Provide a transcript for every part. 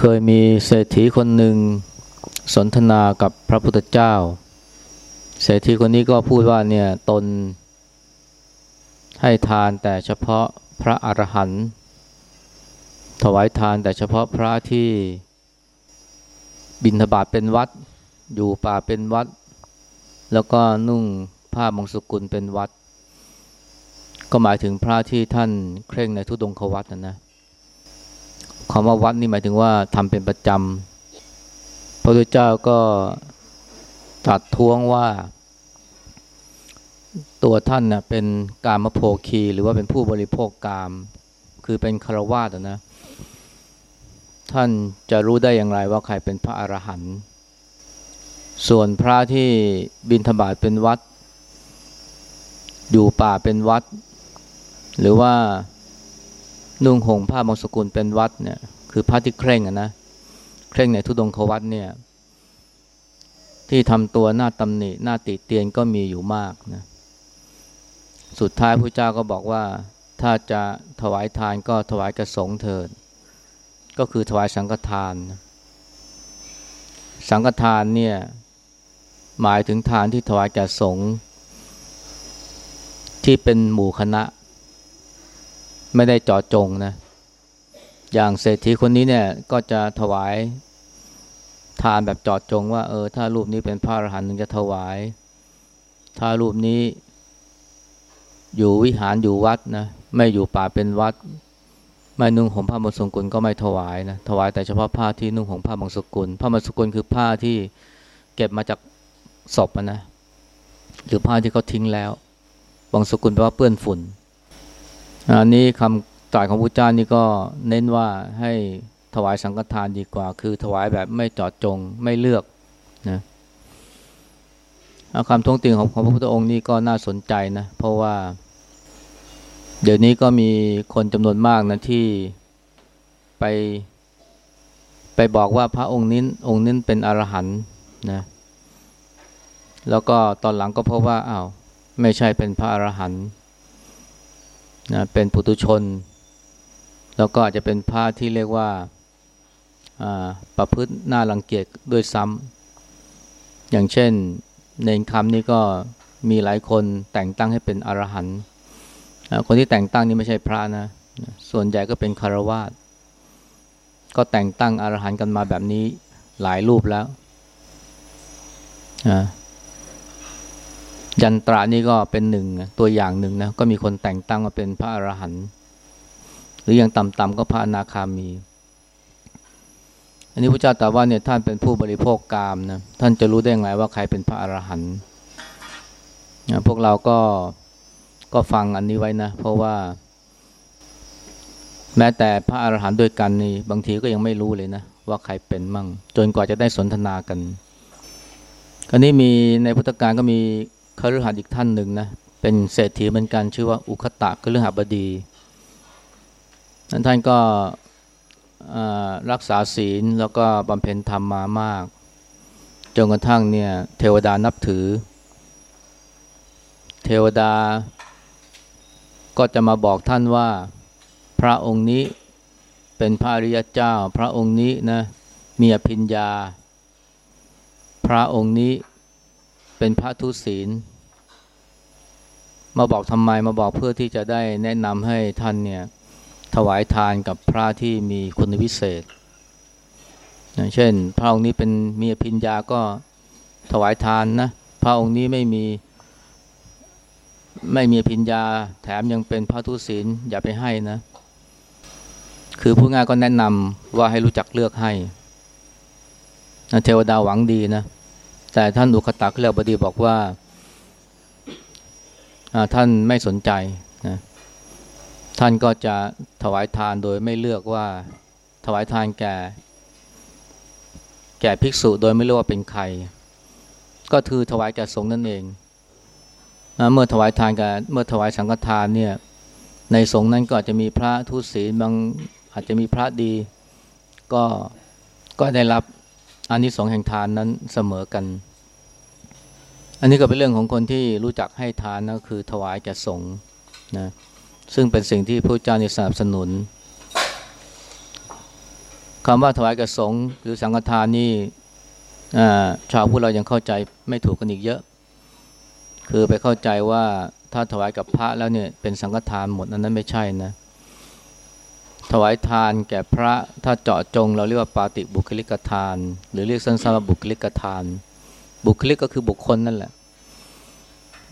เคยมีเศรษฐีคนหนึ่งสนทนากับพระพุทธเจ้า เศรษฐีคนนี้ก็พูดว่าเนี่ยตนให้ทานแต่เฉพาะพระอรหันต์ถวายทานแต่เฉพาะพระที่บิณฑบาตเป็นวัด อยู่ป่าเป็นวัด แล้วก็นุ่งผ้ามงสกุลเป็นวัด ก็หมายถึงพระที่ท่านเคร่งในทุดงควัตนะนะ คำว่าวัดนี่หมายถึงว่าทำเป็นประจำพระพุทธเจ้าก็ตรัสท้วงว่า ตัวท่านเน่ยเป็นกามโภคี หรือว่าเป็นผู้บริโภคกาม คือเป็นคารวาสนะ ท่านจะรู้ได้อย่างไรว่าใครเป็นพระอรหันต์ส่วนพระที่บินธบาตเป็นวัด อยู่ป่าเป็นวัด หรือว่า นุ่งห่มผ้ามงสกุลเป็นวัดเนี่ยคือพระที่เคร่งอะนะเคร่งในทุดงควัดเนี่ย ที่ทำตัวหน้าตำหนิหน้าติเตียนก็มีอยู่มากนะสุดท้ายพระเจ้าก็บอกว่าถ้าจะถวายทานก็ถวายกระสงเถิด ก็คือถวายสังฆทาน สังฆทานเนี่ยหมายถึงทานที่ถวายแก่สงฆ์ที่เป็นหมู่คณะ ไม่ได้เจาะจงนะ อย่างเศรษฐีคนนี้เนี่ยก็จะถวายทานแบบเจาะจงว่าเออถ้ารูปนี้เป็นพระอรหันต์ถึงจะถวาย ถ้ารูปนี้ อยู่วิหารอยู่วัดนะไม่อยู่ป่าเป็นวัด ไม่นุ่งห่มผ้ามงสกุลก็ไม่ถวายนะถวายแต่เฉพาะผ้าที่นุ่งห่มผ้ามงสกุลผ้ามงสกุลคือผ้าที่เก็บมาจากศพนะหรือผ้าที่เขาทิ้งแล้วบางสกุลแปลว่าเปื้อนฝุ่น อันนี้คำตรัสของพระเจ้านี่ก็เน้นว่าให้ถวายสังฆทานดีกว่า คือถวายแบบไม่จอดจงไม่เลือกนะคำท้วงติงของของพระพุทธองค์นี่ก็น่าสนใจนะเพราะว่า เดี๋ยวนี้ก็มีคนจำนวนมากนะที่ไป ไปบอกว่าพระองค์นี้องค์นี้เป็นอรหันต์นะแล้วก็ตอนหลังก็พบว่าอา้าวไม่ใช่เป็นพระอรหันต์ นะเป็นปุตุชน แล้วก็อาจจะเป็นพระที่เรียกว่าประพฤติหน้ารังเกียจด้วยซ้ำอย่างเช่นในคำนี้ก็มีหลายคนแต่งตั้งให้เป็นอรหันต์คนที่แต่งตั้งนี่ไม่ใช่พระนะ ส่วนใหญ่ก็เป็นคารวาสก็แต่งตั้งอรหันต์กันมาแบบนี้หลายรูปแล้ว ยันตรานี่ก็เป็นหนึ่งตัวอย่างหนึ่งนะก็มีคนแต่งตั้งมาเป็นพระอรหันต์หรืออย่างต่ำๆก็พระอนาคามี อันนี้พระเจ้าตรัสว่าเนี่ยท่านเป็นผู้บริโภคกามนะท่านจะรู้ได้ไงว่าใครเป็นพระอรหันต์พวกเราก็ก็ฟังอันนี้ไว้นะ เพราะว่า แม้แต่พระอรหันต์ด้วยกันนี่บางทีก็ยังไม่รู้เลยนะ ว่าใครเป็นมั่ง จนกว่าจะได้สนทนากันคราวนี้มีในพุทธการก็มี คฤหัสถ์อีกท่านหนึ่งนะเป็นเศรษฐีเหมือนกันชื่อว่าอุคตะคฤหับดีนั้นท่านก็รักษาศีลแล้วก็บำเพ็ญธรรมมามากจนกระทั่งเนี่ยเทวดานับถือ เทวดาก็จะมาบอกท่านว่า พระองค์นี้เป็นพระอริยเจ้า พระองค์นี้นะมีอภิญญา พระองค์นี้ เป็นพระทุศีล มาบอกทำไมมาบอกเพื่อที่จะได้แนะนำให้ท่านเนี่ยถวายทานกับพระที่มีคุณวิเศษอย่างเช่น พระองค์นี้เป็นมีพิญญาก็ถวายทานนะ พระองค์นี้ไม่มีไม่มีพิญญาแถมยังเป็นพระทุศีลอย่าไปให้นะ คือผู้ง่ายก็แนะนำว่าให้รู้จักเลือกให้เทวดาหวังดีนะ แต่ท่านอุคตะเคลือบดีบอกว่าท่านไม่สนใจนะท่านก็จะถวายทานโดยไม่เลือกว่าถวายทานแก่ แก่ภิกษุโดยไม่เลือกว่าเป็นใคร ก็คือถวายแก่สงฆ์นั่นเองนะเมื่อถวายทานแก่เมื่อถวายสังฆทานเนี่ยในสงฆ์นั้นก็อาจจะมีพระทุศีลบางอาจจะมีพระดี ก็ก็ได้รับ อานิสงส์แห่งทานนั้นเสมอกัน อันนี้ก็เป็นเรื่องของคนที่รู้จักให้ทานนะคือถวายแก่สงฆ์นะซึ่งเป็นสิ่งที่พระเจ้าสนับสนุนคำว่าถวายแกับสงฆ์หรือสังฆทานนี่ชาวพุทธเรายังเข้าใจไม่ถูกกันอีกเยอะ คือไปเข้าใจว่าถ้าถวายกับพระแล้วเนี่ยเป็นสังฆทานหมดอันนั้นไม่ใช่นะ ถวายทานแก่พระถ้าเจาะจง เราเรียกว่าปาติบุคลิกทาน หรือเรียกสั้นๆว่าบุคลิกทาน บุคลิกก็คือบุคคลนั่นแหละ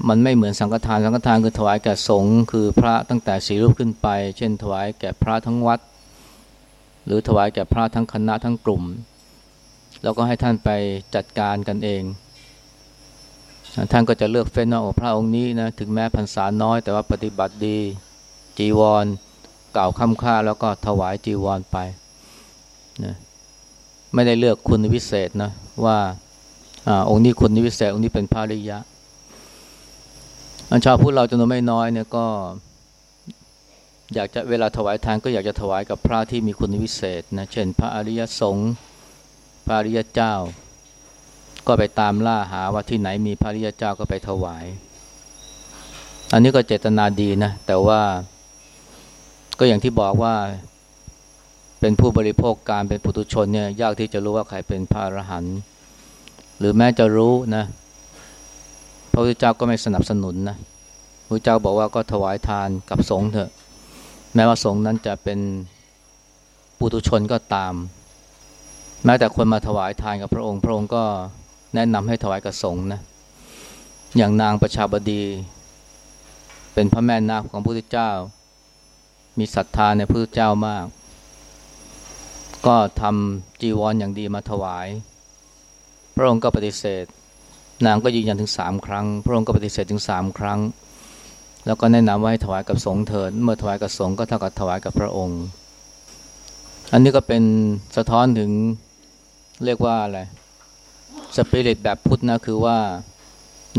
มันไม่เหมือนสังฆทานสังฆทานคือถวายแก่สงฆ์คือพระตั้งแต่สีรูปขึ้นไป เช่น ถวายแก่พระทั้งวัด หรือถวายแก่พระทั้งคณะทั้งกลุ่ม แล้วก็ให้ท่านไปจัดการกันเอง ท่านก็จะเลือกเฟ้นว่าพระองค์นี้นะถึงแม้พรรษาน้อยแต่ว่าปฏิบัติดีจีวร กล่าวคำค่าแล้วก็ถวายจีวรไปนะไม่ได้เลือกคุณวิเศษนะว่าอองค์นี้คุณวิเศษ องค์นี้เป็นพระริยะ อันชาวพุทธเราจำนวนไม่น้อยเนี่ยก็อยากจะเวลาถวายทานก็อยากจะถวายกับพระที่มีคุณวิเศษนะเช่น พระอริยสงฆ์พระอริยเจ้า ก็ไปตามล่าหาว่าที่ไหนมีพระอริยเจ้าก็ไปถวาย อันนี้ก็เจตนาดีนะแต่ว่า ก็อย่างที่บอกว่าเป็นผู้บริโภคการเป็นปุถุชนเนี่ยยากที่จะรู้ว่าใครเป็นพระอรหันต์หรือแม้จะรู้นะพระพุทธเจ้าก็ไม่สนับสนุนนะพระเจ้าบอกว่าก็ถวายทานกับสงฆ์เถอะ แม้ว่าสงฆ์นั้นจะเป็นปุถุชนก็ตาม แม้แต่คนมาถวายทานกับพระองค์ พระองค์ก็แนะนำให้ถวายกับสงฆ์นะอย่างนางประชาบดี เป็นพระแม่นาคของพระพุทธเจ้า มีศรัทธาในพระเจ้ามาก ก็ทำจีวรออย่างดีมาถวาย พระองค์ก็ปฏิเสธ นางก็ยืนยันถึงสามครั้ง พระองค์ก็ปฏิเสธถึงสามครั้ง แล้วก็แนะนำว่าให้ถวายกับสงฆ์เถิดเมื่อถวายกับสงฆ์ก็เท่ากับถวายกับพระองค์ อันนี้ก็เป็นสะท้อนถึงเรียกว่าอะไรสปิริตแบบพุทธนะคือว่า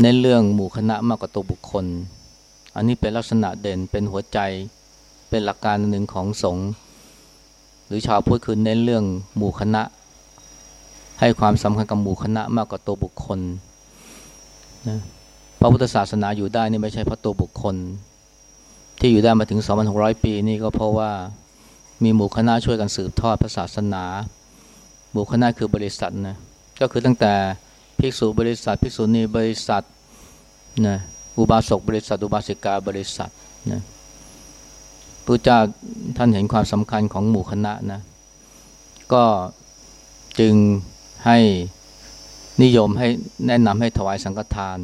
เน้นเรื่องหมู่คณะมากกว่าตัวบุคคล อันนี้เป็นลักษณะเด่นเป็นหัวใจ เป็นหลักการหนึ่งของสงฆ์หรือชาวพุทธคือเน้นเรื่องหมู่คณะ ให้ความสำคัญกับหมู่คณะมากกว่าตัวบุคคลนะพระพุทธศาสนาอยู่ได้นี่ไม่ใช่เพราะตัวบุคคล ที่อยู่ได้มาถึง 2,600 ปีนี่ก็เพราะว่ามีหมู่คณะช่วยกันสืบทอดพระศาสนา หมู่คณะคือบริษัทนะก็คือตั้งแต่ภิกษุบริษัทภิกษุณีบริษัทนะอุบาสกบริษัท อุบาสิกาบริษัทนะ พระเจ้าท่านเห็นความสำคัญของหมู่คณะนะ ก็จึงให้นิยมให้แนะนำให้ถวายสังฆทาน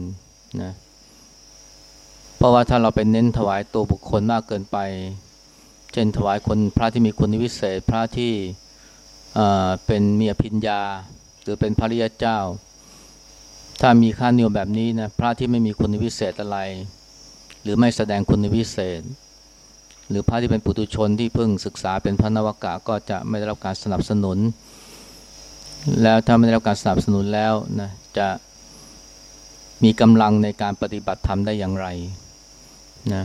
นะเพราะว่าถ้าเราไปเน้นถวายตัวบุคคลมากเกินไป เช่นถวายคนพระที่มีคุณวิเศษพระที่เป็นเมียพิญญา หรือเป็นพระริยเจ้า ถ้ามีค่านิยมแบบนี้นะพระที่ไม่มีคุณวิเศษอะไร หรือไม่แสดงคุณวิเศษ หรือพระที่เป็นปุถุชนที่เพิ่งศึกษาเป็นพระนวากะก็จะไม่ได้รับการสนับสนุน แล้วถ้าไม่ได้รับการสนับสนุนแล้วนะจะมีกำลังในการปฏิบัติธรรมได้อย่างไรนะ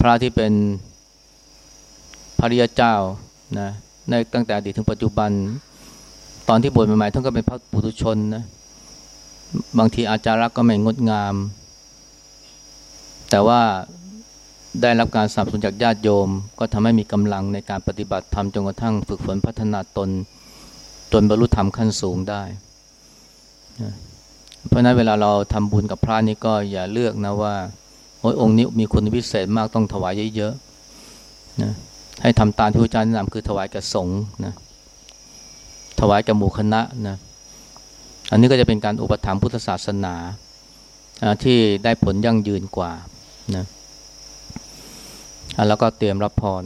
พระที่เป็นพระริยเจ้านะในตั้งแต่อดีตถึงปัจจุบัน ตอนที่บวชใหม่ๆท่านก็เป็นพระปุถุชนนะบางทีอาจารักก็ไม่งดงาม แต่ว่า ได้รับการสนับสนุนจากญาติโยม ก็ทำให้มีกำลังในการปฏิบัติธรรมจนกระทั่งฝึกฝนพัฒนาตน จนบรรลุธรรมขั้นสูงได้ เพราะนั้นเวลาเราทำบุญกับพระนี่ก็อย่าเลือกนะว่าโอ้ยองค์นี้มีคุณพิเศษมากต้องถวายเยอะๆนะให้ทำตามที่พระอาจารย์แนะนำคือถวายกับสงฆ์นะถวายกับหมู่คณะนะอันนี้ก็จะเป็นการอุปถัมภ์พุทธศาสนาที่ได้ผลยั่งยืนกว่านะ แล้วก็เตรียมรับพร